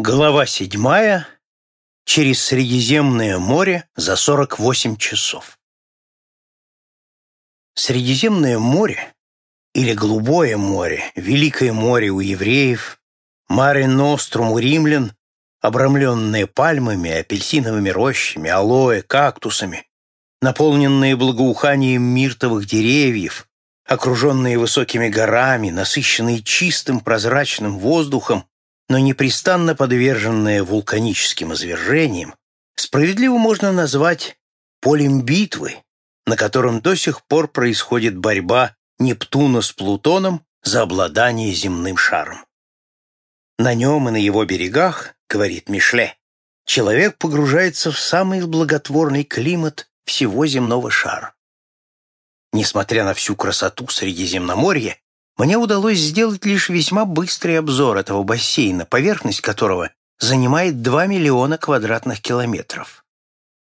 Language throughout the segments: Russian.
Глава седьмая. Через Средиземное море за 48 часов. Средиземное море или Голубое море, Великое море у евреев, Маре Нострум у римлян, обрамленное пальмами, апельсиновыми рощами, алоэ, кактусами, наполненные благоуханием миртовых деревьев, окруженные высокими горами, насыщенные чистым прозрачным воздухом, но непрестанно подверженное вулканическим извержениям, справедливо можно назвать полем битвы, на котором до сих пор происходит борьба Нептуна с Плутоном за обладание земным шаром. На нем и на его берегах, говорит Мишле, человек погружается в самый благотворный климат всего земного шара. Несмотря на всю красоту Средиземноморья, мне удалось сделать лишь весьма быстрый обзор этого бассейна, поверхность которого занимает 2 миллиона квадратных километров.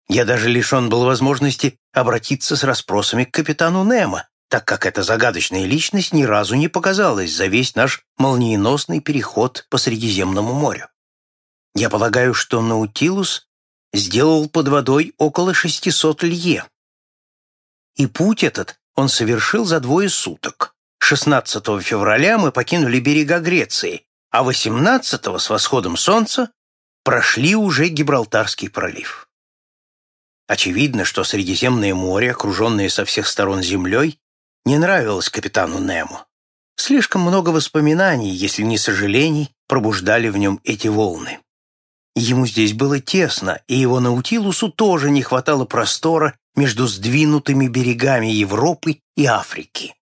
Я даже лишен был возможности обратиться с расспросами к капитану Немо, так как эта загадочная личность ни разу не показалась за весь наш молниеносный переход по Средиземному морю. Я полагаю, что Наутилус сделал под водой около 600 лье. И путь этот он совершил за двое суток. 16 февраля мы покинули берега Греции, а 18 с восходом солнца прошли уже Гибралтарский пролив. Очевидно, что Средиземное море, окруженное со всех сторон землей, не нравилось капитану Нему. Слишком много воспоминаний, если не сожалений, пробуждали в нем эти волны. Ему здесь было тесно, и его Наутилусу тоже не хватало простора между сдвинутыми берегами Европы и Африки.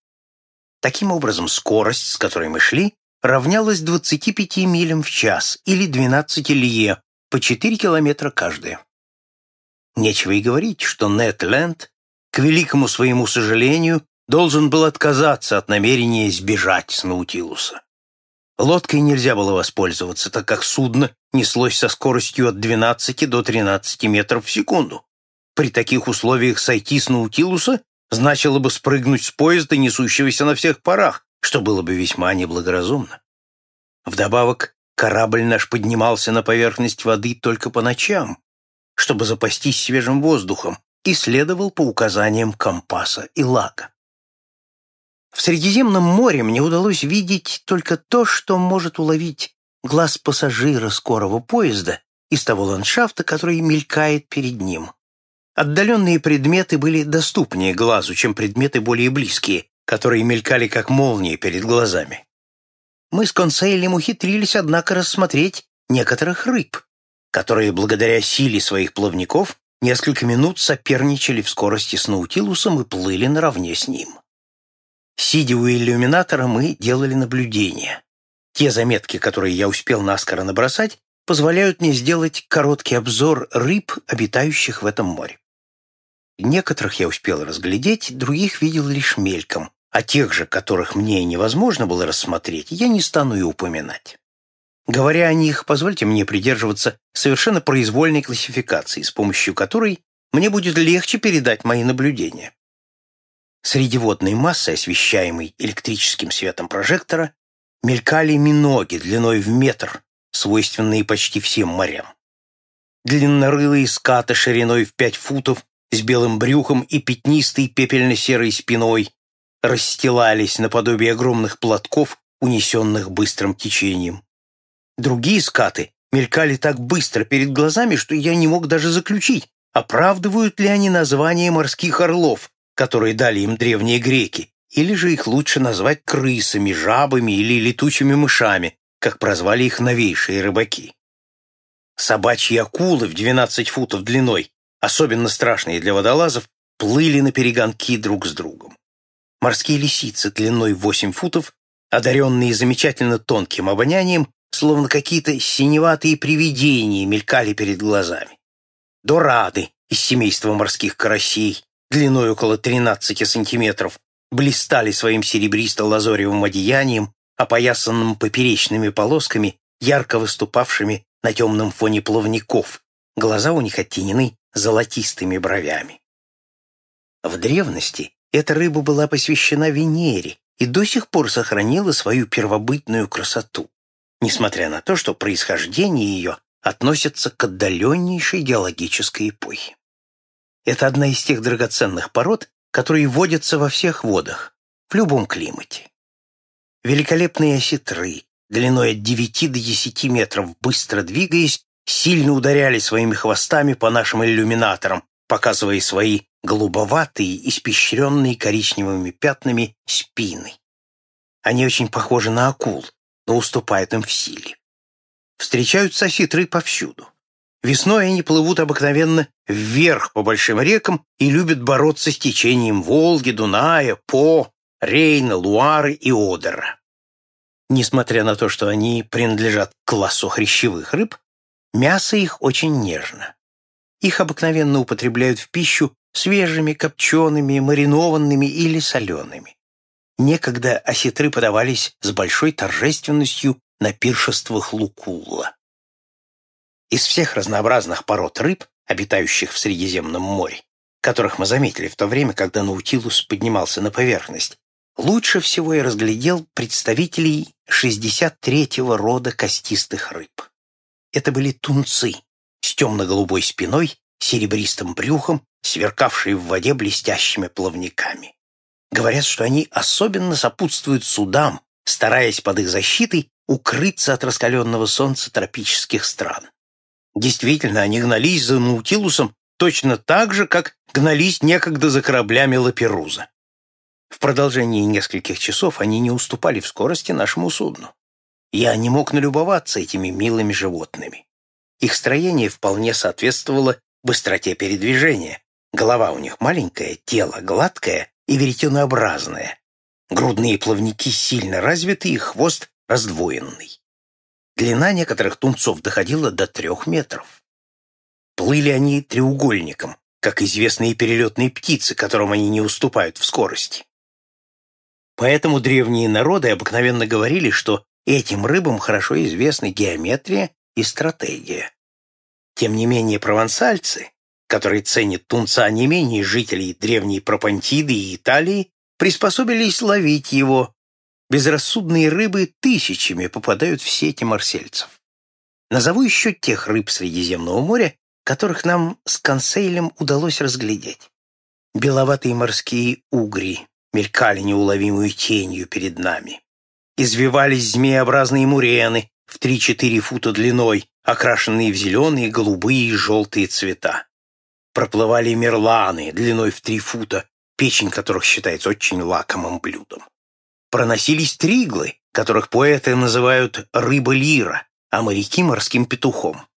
Таким образом, скорость, с которой мы шли, равнялась 25 милям в час или 12 лье, по 4 километра каждая. Нечего и говорить, что Нед Ленд, к великому своему сожалению, должен был отказаться от намерения сбежать с Наутилуса. Лодкой нельзя было воспользоваться, так как судно неслось со скоростью от 12 до 13 метров в секунду. При таких условиях сойти с Наутилуса значило бы спрыгнуть с поезда, несущегося на всех парах, что было бы весьма неблагоразумно. Вдобавок, корабль наш поднимался на поверхность воды только по ночам, чтобы запастись свежим воздухом, и следовал по указаниям компаса и лага. В Средиземном море мне удалось видеть только то, что может уловить глаз пассажира скорого поезда из того ландшафта, который мелькает перед ним. Отдаленные предметы были доступнее глазу, чем предметы более близкие, которые мелькали как молнии перед глазами. Мы с Консейлем ухитрились, однако, рассмотреть некоторых рыб, которые, благодаря силе своих плавников, несколько минут соперничали в скорости с Наутилусом и плыли наравне с ним. Сидя у иллюминатора, мы делали наблюдения. Те заметки, которые я успел наскоро набросать, позволяют мне сделать короткий обзор рыб, обитающих в этом море. Некоторых я успел разглядеть, других видел лишь мельком, а тех же, которых мне невозможно было рассмотреть, я не стану и упоминать. Говоря о них, позвольте мне придерживаться совершенно произвольной классификации, с помощью которой мне будет легче передать мои наблюдения. Среди водной массы, освещаемой электрическим светом прожектора, мелькали миноги длиной в метр, свойственные почти всем морям. Длиннорылые скаты шириной в пять футов с белым брюхом и пятнистой пепельно-серой спиной расстилались наподобие огромных платков, унесенных быстрым течением. Другие скаты мелькали так быстро перед глазами, что я не мог даже заключить, оправдывают ли они название морских орлов, которые дали им древние греки, или же их лучше назвать крысами, жабами или летучими мышами, как прозвали их новейшие рыбаки. Собачьи акулы в 12 футов длиной особенно страшные для водолазов, плыли на перегонки друг с другом. Морские лисицы длиной в 8 футов, одаренные замечательно тонким обонянием, словно какие-то синеватые привидения мелькали перед глазами. Дорады из семейства морских карасей, длиной около 13 сантиметров, блистали своим серебристо-лазоревым одеянием, опоясанным поперечными полосками, ярко выступавшими на темном фоне плавников. Глаза у них оттенены золотистыми бровями. В древности эта рыба была посвящена Венере и до сих пор сохранила свою первобытную красоту. несмотря на то, что происхождение ее относится к отдаленнейшей геологической эпохе. Это одна из тех драгоценных пород, которые водятся во всех водах, в любом климате. Великолепные осетры, длиной от 9 до 10 метров, быстро двигаясь, сильно ударяли своими хвостами по нашим иллюминаторам, показывая свои голубоватые, испещренные коричневыми пятнами спины. Они очень похожи на акул, но уступают им в силе. Встречаются осетры повсюду. Весной они плывут обыкновенно вверх по большим рекам и любят бороться с течением Волги, Дуная, По, Рейна, Луары и Одера. Несмотря на то, что они принадлежат к классу хрящевых рыб, мясо их очень нежно. Их обыкновенно употребляют в пищу свежими, копчеными, маринованными или солеными. Некогда осетры подавались с большой торжественностью на пиршествах Лукула. Из всех разнообразных пород рыб, обитающих в Средиземном море, которых мы заметили в то время, когда Наутилус поднимался на поверхность, лучше всего я разглядел представителей 63-го рода костистых рыб. Это были тунцы с темно-голубой спиной, серебристым брюхом, сверкавшие в воде блестящими плавниками. Говорят, что они особенно сопутствуют судам, стараясь под их защитой укрыться от раскаленного солнца тропических стран. Действительно, они гнались за Наутилусом точно так же, как гнались некогда за кораблями Лаперуза. В продолжении нескольких часов они не уступали в скорости нашему судну. Я не мог налюбоваться этими милыми животными. Их строение вполне соответствовало быстроте передвижения. Голова у них маленькая, тело гладкое и веретенообразное. Грудные плавники сильно развиты и хвост раздвоенный. Длина некоторых тунцов доходила до трех метров. Плыли они треугольником, как известные перелетные птицы, которым они не уступают в скорости. Поэтому древние народы обыкновенно говорили, что этим рыбам хорошо известны геометрия и стратегия. Тем не менее провансальцы, которые ценят тунца не менее жителей древней Пропантиды и Италии, приспособились ловить его. Безрассудные рыбы тысячами попадают в сети марсельцев. Назову еще тех рыб Средиземного моря, которых нам с консейлем удалось разглядеть. Беловатые морские угри мелькали неуловимую тенью перед нами. Извивались змееобразные мурены в 3-4 фута длиной, окрашенные в зеленые, голубые и желтые цвета. Проплывали мерланы длиной в 3 фута, печень которых считается очень лакомым блюдом. Проносились триглы, которых поэты называют рыба-лира, а моряки — морским петухом.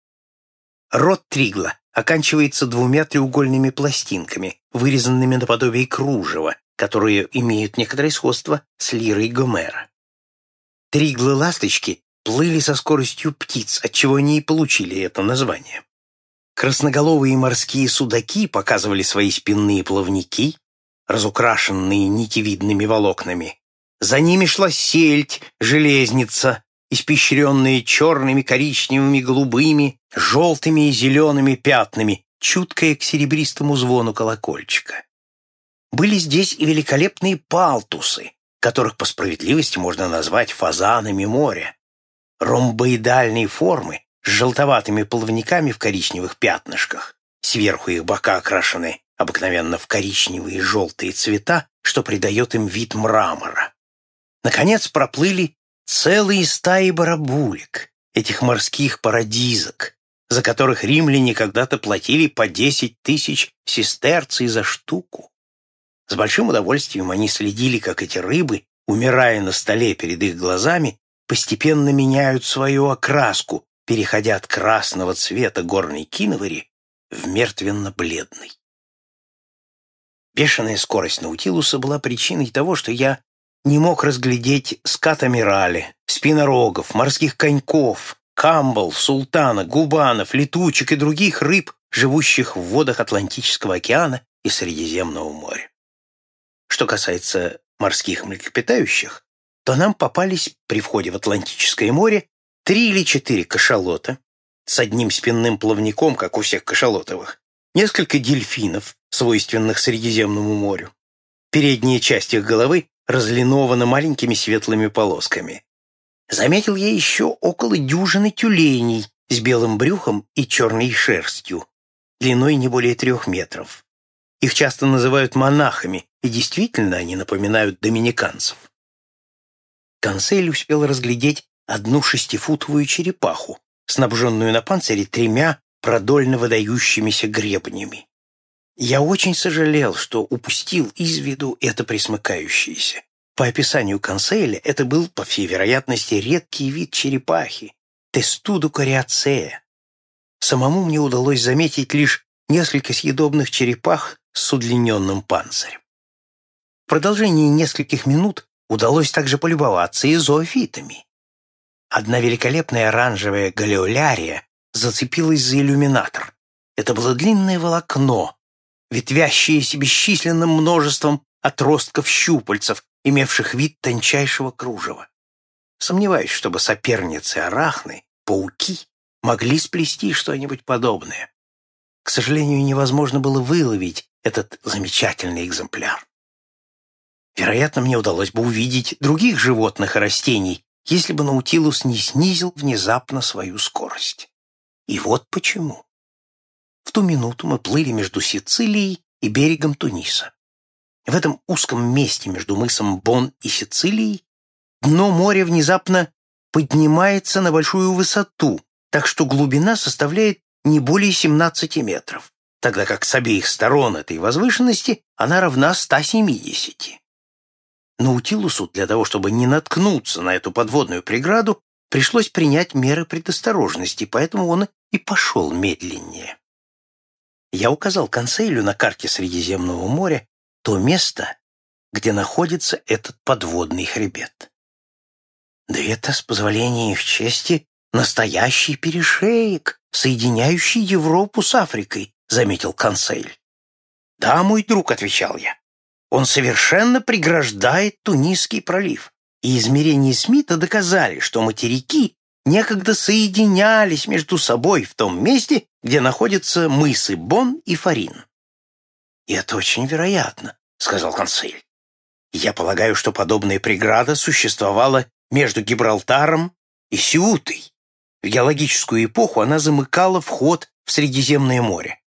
Рот тригла оканчивается двумя треугольными пластинками, вырезанными наподобие кружева, которые имеют некоторое сходство с лирой Гомера. Триглы-ласточки плыли со скоростью птиц, отчего они и получили это название. Красноголовые морские судаки показывали свои спинные плавники, разукрашенные нитевидными волокнами. За ними шла сельдь, железница, испещренные черными, коричневыми, голубыми, желтыми и зелеными пятнами, чуткая к серебристому звону колокольчика. Были здесь и великолепные палтусы, которых по справедливости можно назвать фазанами моря. Ромбоидальные формы с желтоватыми плавниками в коричневых пятнышках. Сверху их бока окрашены обыкновенно в коричневые и желтые цвета, что придает им вид мрамора. Наконец проплыли целые стаи барабулек, этих морских парадизок, за которых римляне когда-то платили по десять тысяч сестерций за штуку. С большим удовольствием они следили, как эти рыбы, умирая на столе перед их глазами, постепенно меняют свою окраску, переходя от красного цвета горной киновари в мертвенно-бледный. Бешеная скорость Наутилуса была причиной того, что я не мог разглядеть скатамирали, спинорогов, морских коньков, камбал, султана, губанов, летучек и других рыб, живущих в водах Атлантического океана и Средиземного моря. Что касается морских млекопитающих, то нам попались при входе в Атлантическое море три или четыре кашалота с одним спинным плавником, как у всех кашалотовых, несколько дельфинов, свойственных Средиземному морю. Передняя часть их головы разлинована маленькими светлыми полосками. Заметил я еще около дюжины тюленей с белым брюхом и черной шерстью, длиной не более трех метров. Их часто называют монахами, и действительно они напоминают доминиканцев. Консель успел разглядеть одну шестифутовую черепаху, снабженную на панцире тремя продольно выдающимися гребнями. Я очень сожалел, что упустил из виду это присмыкающееся. По описанию Консейля это был, по всей вероятности, редкий вид черепахи – тестуду кориацея. Самому мне удалось заметить лишь несколько съедобных черепах с удлиненным панцирем. В продолжении нескольких минут удалось также полюбоваться и зоофитами. Одна великолепная оранжевая галеолярия зацепилась за иллюминатор. Это было длинное волокно, ветвящееся бесчисленным множеством отростков щупальцев, имевших вид тончайшего кружева. Сомневаюсь, чтобы соперницы арахны, пауки, могли сплести что-нибудь подобное. К сожалению, невозможно было выловить этот замечательный экземпляр. Вероятно, мне удалось бы увидеть других животных и растений, если бы Наутилус не снизил внезапно свою скорость. И вот почему. В ту минуту мы плыли между Сицилией и берегом Туниса. В этом узком месте между мысом Бон и Сицилией дно моря внезапно поднимается на большую высоту, так что глубина составляет не более 17 метров, тогда как с обеих сторон этой возвышенности она равна 170. Наутилусу для того, чтобы не наткнуться на эту подводную преграду, пришлось принять меры предосторожности, поэтому он и пошел медленнее. Я указал Консейлю на карте Средиземного моря то место, где находится этот подводный хребет. Да это, с позволения их чести, настоящий перешеек, соединяющий Европу с Африкой, заметил Консейль. Да, мой друг, отвечал я. Он совершенно преграждает Тунисский пролив. И измерения Смита доказали, что материки некогда соединялись между собой в том месте, где находятся мысы Бон и Фарин. «И это очень вероятно», — сказал консель. «Я полагаю, что подобная преграда существовала между Гибралтаром и Сиутой. В геологическую эпоху она замыкала вход в Средиземное море.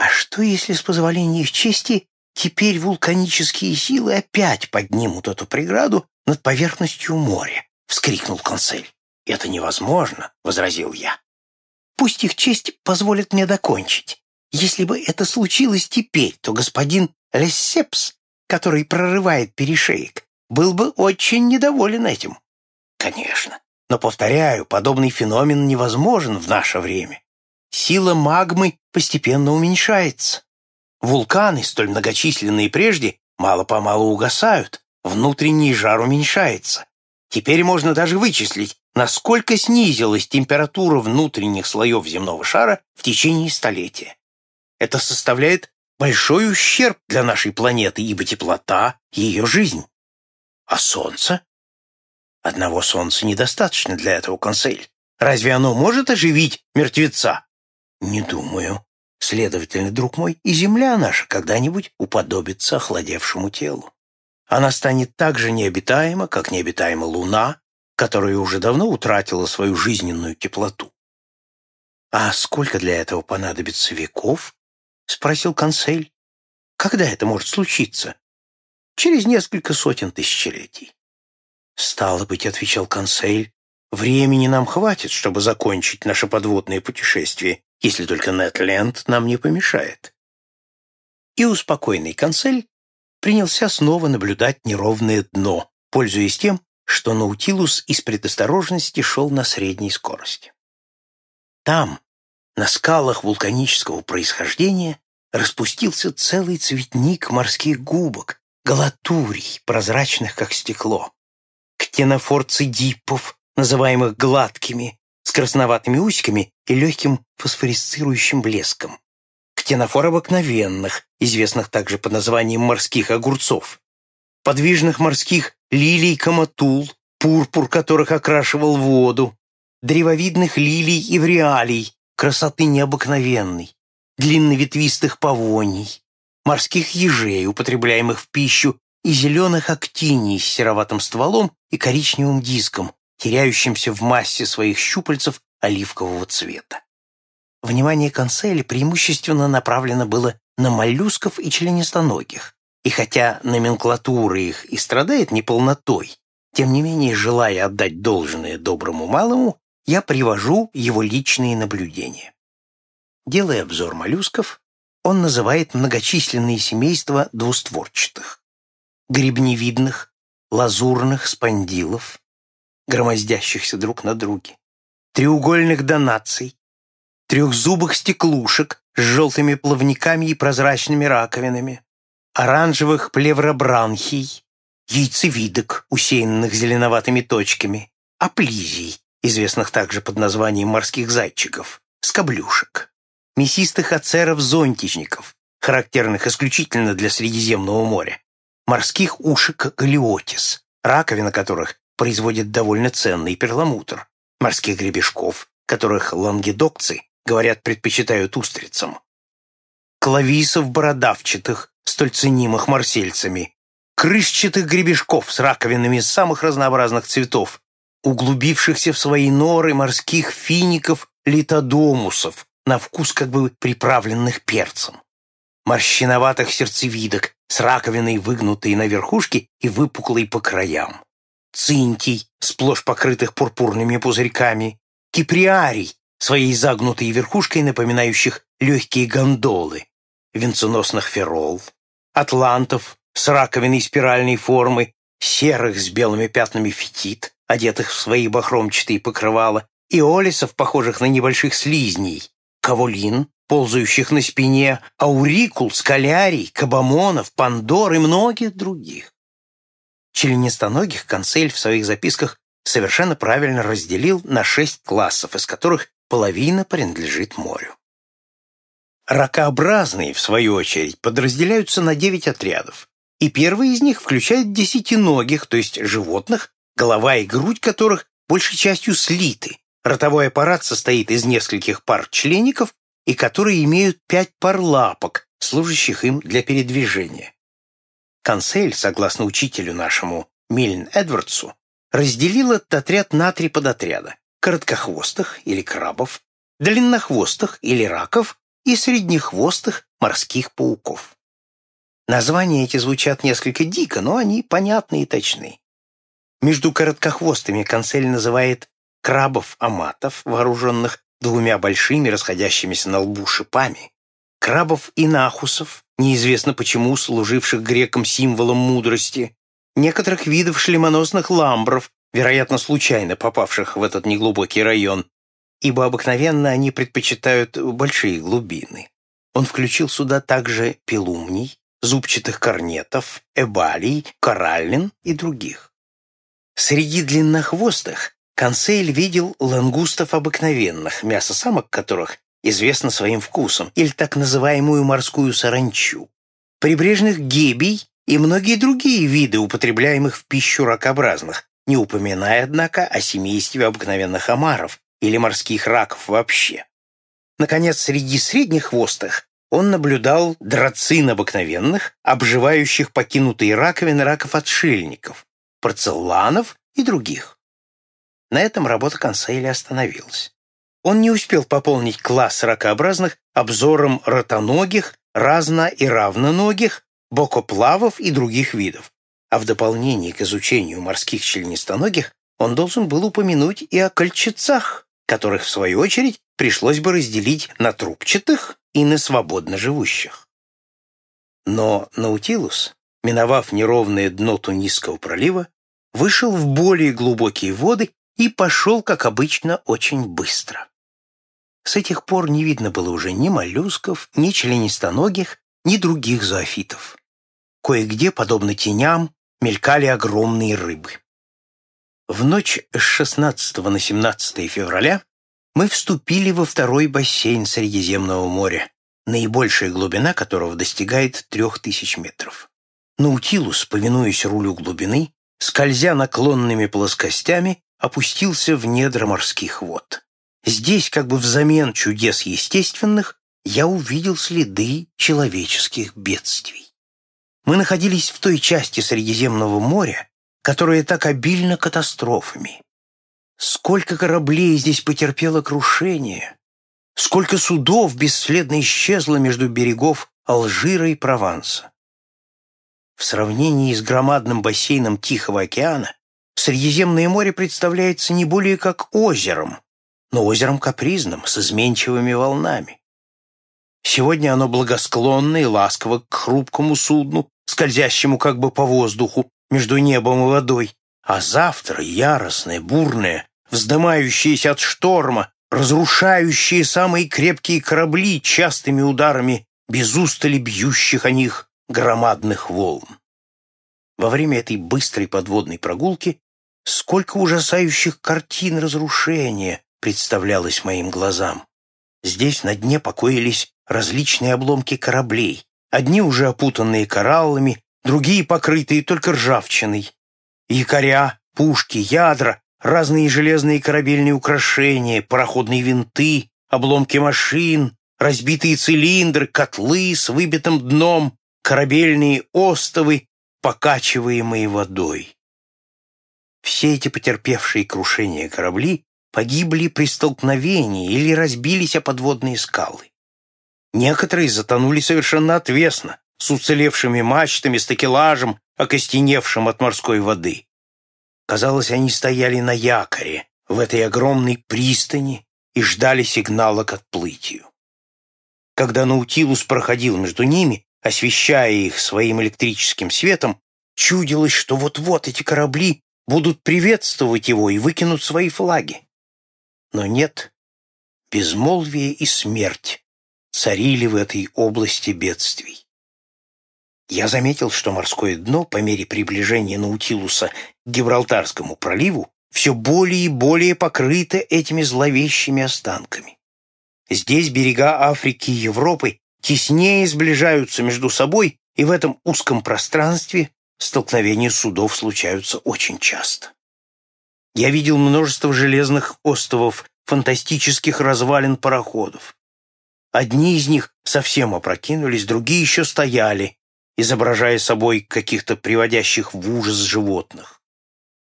А что, если, с позволения их чести, Теперь вулканические силы опять поднимут эту преграду над поверхностью моря, — вскрикнул консель. «Это невозможно», — возразил я. «Пусть их честь позволит мне докончить. Если бы это случилось теперь, то господин Лессепс, который прорывает перешеек, был бы очень недоволен этим». «Конечно. Но, повторяю, подобный феномен невозможен в наше время. Сила магмы постепенно уменьшается. Вулканы, столь многочисленные прежде, мало-помалу угасают, внутренний жар уменьшается. Теперь можно даже вычислить, насколько снизилась температура внутренних слоев земного шара в течение столетия. Это составляет большой ущерб для нашей планеты, ибо теплота — ее жизнь. А Солнце? Одного Солнца недостаточно для этого, консель. Разве оно может оживить мертвеца? Не думаю. Следовательно, друг мой, и земля наша когда-нибудь уподобится охладевшему телу. Она станет так же необитаема, как необитаема Луна, которая уже давно утратила свою жизненную теплоту. «А сколько для этого понадобится веков?» — спросил консель. «Когда это может случиться?» «Через несколько сотен тысячелетий». «Стало быть», — отвечал консель, — «времени нам хватит, чтобы закончить наше подводное путешествие если только Нетленд нам не помешает. И успокоенный консель принялся снова наблюдать неровное дно, пользуясь тем, что Наутилус из предосторожности шел на средней скорости. Там, на скалах вулканического происхождения, распустился целый цветник морских губок, галатурий, прозрачных как стекло, ктенофорцидипов, называемых гладкими, с красноватыми усиками и легким фосфорисцирующим блеском. Ктенофор обыкновенных, известных также под названием морских огурцов. Подвижных морских лилий каматул, пурпур которых окрашивал воду. Древовидных лилий и вриалий, красоты необыкновенной. Длинноветвистых павоний. Морских ежей, употребляемых в пищу, и зеленых актиний с сероватым стволом и коричневым диском, теряющимся в массе своих щупальцев оливкового цвета. Внимание Конселя преимущественно направлено было на моллюсков и членистоногих, и хотя номенклатура их и страдает неполнотой, тем не менее, желая отдать должное доброму малому, я привожу его личные наблюдения. Делая обзор моллюсков, он называет многочисленные семейства двустворчатых, гребневидных, лазурных спондилов, громоздящихся друг на друге, треугольных донаций, трехзубых стеклушек с желтыми плавниками и прозрачными раковинами, оранжевых плевробранхий, яйцевидок, усеянных зеленоватыми точками, аплизий, известных также под названием морских зайчиков, скоблюшек, мясистых ацеров-зонтичников, характерных исключительно для Средиземного моря, морских ушек галиотис, раковина которых производит довольно ценный перламутр, морских гребешков, которых лангедокцы, говорят, предпочитают устрицам, клависов бородавчатых, столь ценимых марсельцами, крышчатых гребешков с раковинами самых разнообразных цветов, углубившихся в свои норы морских фиников литодомусов, на вкус как бы приправленных перцем, морщиноватых сердцевидок с раковиной, выгнутой на верхушке и выпуклой по краям, цинтий, сплошь покрытых пурпурными пузырьками, киприарий, своей загнутой верхушкой, напоминающих легкие гондолы, венценосных ферол, атлантов с раковиной спиральной формы, серых с белыми пятнами фетит, одетых в свои бахромчатые покрывала, и олисов, похожих на небольших слизней, кавулин, ползающих на спине, аурикул, скалярий, кабамонов, пандор и многих других. Членистоногих канцель в своих записках совершенно правильно разделил на шесть классов, из которых половина принадлежит морю. Ракообразные, в свою очередь, подразделяются на девять отрядов, и первый из них включает десятиногих, то есть животных, голова и грудь которых большей частью слиты. Ротовой аппарат состоит из нескольких пар члеников, и которые имеют пять пар лапок, служащих им для передвижения. Консель, согласно учителю нашему Мильн Эдвардсу, разделил этот отряд на три подотряда – короткохвостых или крабов, длиннохвостых или раков и среднехвостых морских пауков. Названия эти звучат несколько дико, но они понятны и точны. Между короткохвостыми канцель называет крабов-аматов, вооруженных двумя большими расходящимися на лбу шипами, крабов и нахусов, неизвестно почему служивших грекам символом мудрости, некоторых видов шлемоносных ламбров, вероятно, случайно попавших в этот неглубокий район, ибо обыкновенно они предпочитают большие глубины. Он включил сюда также пелумний, зубчатых корнетов, эбалий, кораллин и других. Среди длиннохвостых Консейль видел лангустов обыкновенных, мясо самок которых известно своим вкусом, или так называемую морскую саранчу, прибрежных гебий и многие другие виды, употребляемых в пищу ракообразных, не упоминая, однако, о семействе обыкновенных омаров, или морских раков вообще. Наконец, среди средних хвостых он наблюдал драцин обыкновенных, обживающих покинутые раковины раков-отшельников, порцеланов и других. На этом работа Консейля остановилась. Он не успел пополнить класс ракообразных обзором ротоногих, разно- и равноногих, бокоплавов и других видов. А в дополнение к изучению морских членистоногих он должен был упомянуть и о кольчицах, которых, в свою очередь, пришлось бы разделить на трубчатых и на свободно живущих. Но Наутилус, миновав неровное дно Тунисского пролива, вышел в более глубокие воды и пошел, как обычно, очень быстро. С этих пор не видно было уже ни моллюсков, ни членистоногих, ни других зоофитов. Кое-где, подобно теням, мелькали огромные рыбы. В ночь с 16 на 17 февраля мы вступили во второй бассейн Средиземного моря, наибольшая глубина которого достигает 3000 метров. Наутилус, повинуясь рулю глубины, скользя наклонными плоскостями, опустился в недра морских вод. Здесь, как бы взамен чудес естественных, я увидел следы человеческих бедствий. Мы находились в той части Средиземного моря, которая так обильна катастрофами. Сколько кораблей здесь потерпело крушение, сколько судов бесследно исчезло между берегов Алжира и Прованса. В сравнении с громадным бассейном Тихого океана Средиземное море представляется не более как озером, но озером капризным, с изменчивыми волнами. Сегодня оно благосклонно и ласково к хрупкому судну, скользящему как бы по воздуху между небом и водой, а завтра яростное, бурное, вздымающееся от шторма, разрушающие самые крепкие корабли частыми ударами без устали бьющих о них громадных волн. Во время этой быстрой подводной прогулки сколько ужасающих картин разрушения представлялось моим глазам. Здесь на дне покоились различные обломки кораблей, одни уже опутанные кораллами, другие покрытые только ржавчиной. Якоря, пушки, ядра, разные железные корабельные украшения, пароходные винты, обломки машин, разбитые цилиндры, котлы с выбитым дном, корабельные остовы, покачиваемые водой. Все эти потерпевшие крушение корабли погибли при столкновении или разбились о подводные скалы. Некоторые затонули совершенно отвесно, с уцелевшими мачтами, с такелажем, окостеневшим от морской воды. Казалось, они стояли на якоре в этой огромной пристани и ждали сигнала к отплытию. Когда Наутилус проходил между ними, освещая их своим электрическим светом, чудилось, что вот-вот эти корабли будут приветствовать его и выкинут свои флаги. Но нет, безмолвие и смерть царили в этой области бедствий. Я заметил, что морское дно по мере приближения Наутилуса к Гибралтарскому проливу все более и более покрыто этими зловещими останками. Здесь берега Африки и Европы теснее сближаются между собой, и в этом узком пространстве столкновения судов случаются очень часто. Я видел множество железных островов, фантастических развалин пароходов. Одни из них совсем опрокинулись, другие еще стояли, изображая собой каких-то приводящих в ужас животных.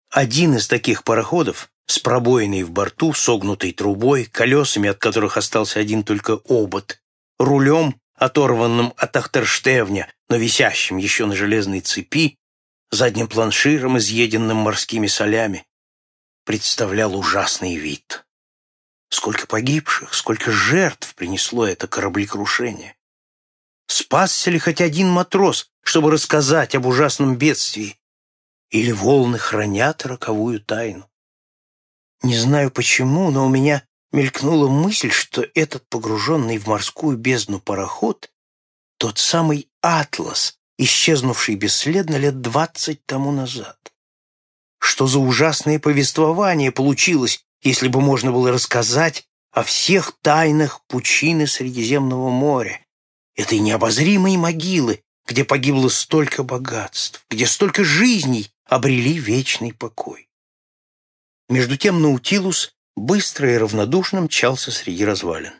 Один из таких пароходов с пробоиной в борту, согнутой трубой, колесами, от которых остался один только обод, рулем, оторванным от ахтерштевня, но висящим еще на железной цепи, задним планширом, изъеденным морскими солями, представлял ужасный вид. Сколько погибших, сколько жертв принесло это кораблекрушение. Спасся ли хоть один матрос, чтобы рассказать об ужасном бедствии? Или волны хранят роковую тайну? Не знаю почему, но у меня мелькнула мысль, что этот погруженный в морскую бездну пароход — тот самый «Атлас», исчезнувший бесследно лет двадцать тому назад. Что за ужасное повествование получилось, если бы можно было рассказать о всех тайнах пучины Средиземного моря, этой необозримой могилы, где погибло столько богатств, где столько жизней обрели вечный покой. Между тем Наутилус быстро и равнодушно мчался среди развалин.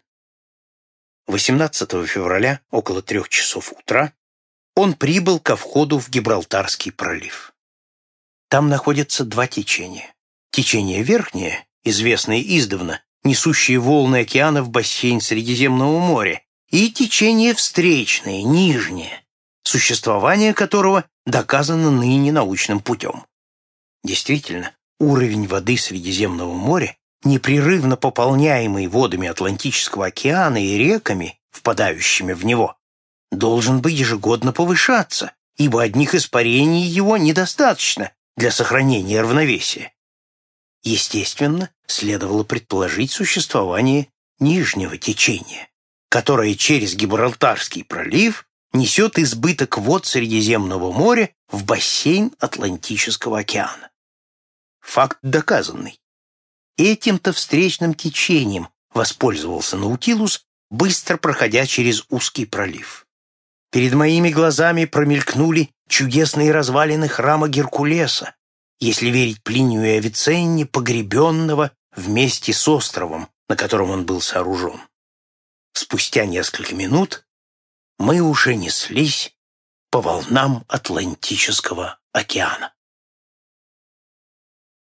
18 февраля, около трех часов утра, он прибыл ко входу в Гибралтарский пролив. Там находятся два течения. Течение верхнее, известное издавна, несущее волны океана в бассейн Средиземного моря, и течение встречное, нижнее, существование которого доказано ныне научным путем. Действительно, уровень воды Средиземного моря, непрерывно пополняемый водами Атлантического океана и реками, впадающими в него, должен бы ежегодно повышаться, ибо одних испарений его недостаточно для сохранения равновесия. Естественно, следовало предположить существование нижнего течения которая через Гибралтарский пролив несет избыток вод Средиземного моря в бассейн Атлантического океана. Факт доказанный. Этим-то встречным течением воспользовался Наутилус, быстро проходя через узкий пролив. Перед моими глазами промелькнули чудесные развалины храма Геркулеса, если верить Плинию и Авиценне, погребенного вместе с островом, на котором он был сооружен. Спустя несколько минут мы уже неслись по волнам Атлантического океана.